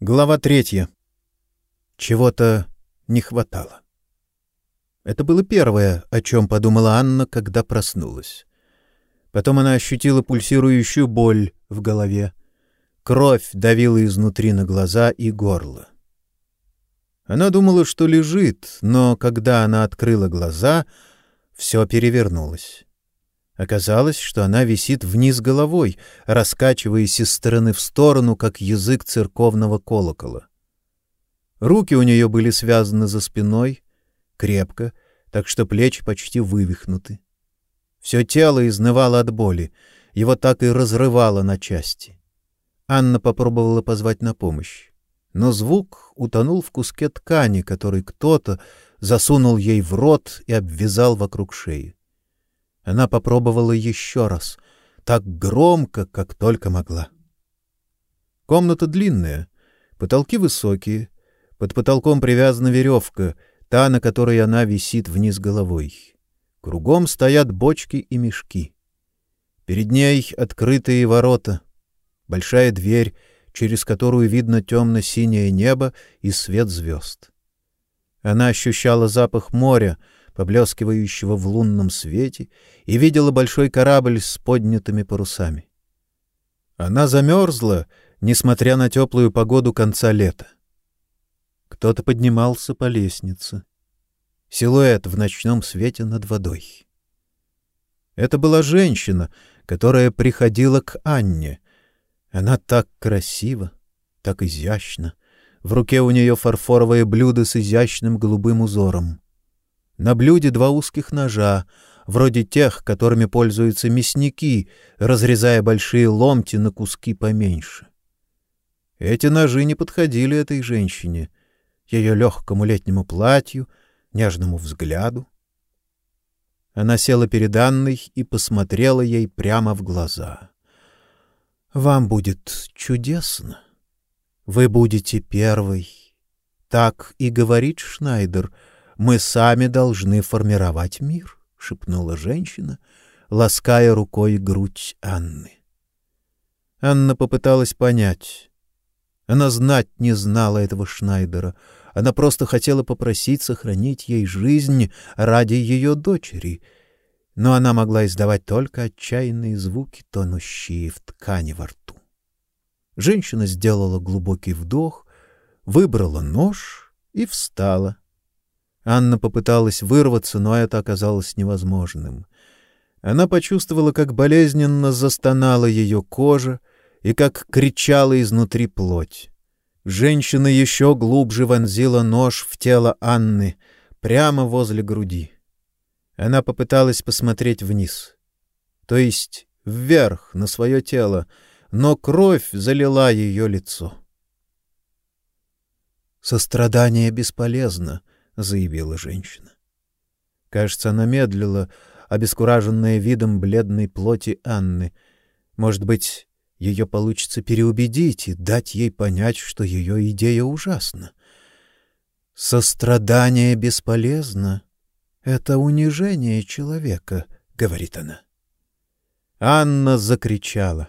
Глава третья. Чего-то не хватало. Это было первое, о чем подумала Анна, когда проснулась. Потом она ощутила пульсирующую боль в голове. Кровь давила изнутри на глаза и горло. Она думала, что лежит, но когда она открыла глаза, все перевернулось. Оказалось, что она висит вниз головой, раскачиваясь из стороны в сторону, как язык церковного колокола. Руки у нее были связаны за спиной, крепко, так что плечи почти вывихнуты. Все тело изнывало от боли, его так и разрывало на части. Анна попробовала позвать на помощь, но звук утонул в куске ткани, который кто-то засунул ей в рот и обвязал вокруг шеи. Она попробовала еще раз, так громко, как только могла. Комната длинная, потолки высокие, под потолком привязана веревка, та, на которой она висит вниз головой. Кругом стоят бочки и мешки. Перед ней открытые ворота, большая дверь, через которую видно темно-синее небо и свет звезд. Она ощущала запах моря, поблескивающего в лунном свете, и видела большой корабль с поднятыми парусами. Она замерзла, несмотря на теплую погоду конца лета. Кто-то поднимался по лестнице. Силуэт в ночном свете над водой. Это была женщина, которая приходила к Анне. Она так красива, так изящна. В руке у нее фарфоровое блюдо с изящным голубым узором. На блюде два узких ножа, вроде тех, которыми пользуются мясники, разрезая большие ломти на куски поменьше. Эти ножи не подходили этой женщине, ее легкому летнему платью, нежному взгляду. Она села перед Анной и посмотрела ей прямо в глаза. «Вам будет чудесно. Вы будете первой». Так и говорит Шнайдер — мы сами должны формировать мир, шепнула женщина, лаская рукой грудь Анны. Анна попыталась понять. Она знать не знала этого Шнайдера. Она просто хотела попросить сохранить ей жизнь ради ее дочери. Но она могла издавать только отчаянные звуки, тонущие в ткани во рту. Женщина сделала глубокий вдох, выбрала нож и встала. Анна попыталась вырваться, но это оказалось невозможным. Она почувствовала, как болезненно застонала ее кожа и как кричала изнутри плоть. Женщина еще глубже вонзила нож в тело Анны, прямо возле груди. Она попыталась посмотреть вниз, то есть вверх, на свое тело, но кровь залила ее лицо. Сострадание бесполезно —— заявила женщина. Кажется, она медлила, обескураженная видом бледной плоти Анны. Может быть, ее получится переубедить и дать ей понять, что ее идея ужасна. «Сострадание бесполезно. Это унижение человека», — говорит она. Анна закричала,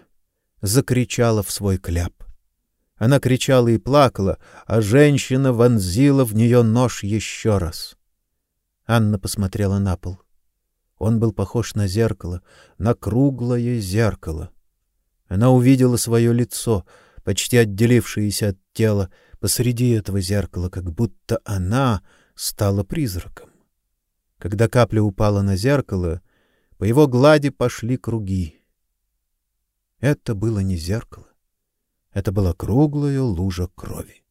закричала в свой кляп. Она кричала и плакала, а женщина вонзила в нее нож еще раз. Анна посмотрела на пол. Он был похож на зеркало, на круглое зеркало. Она увидела свое лицо, почти отделившееся от тела, посреди этого зеркала, как будто она стала призраком. Когда капля упала на зеркало, по его глади пошли круги. Это было не зеркало. Это была круглая лужа крови.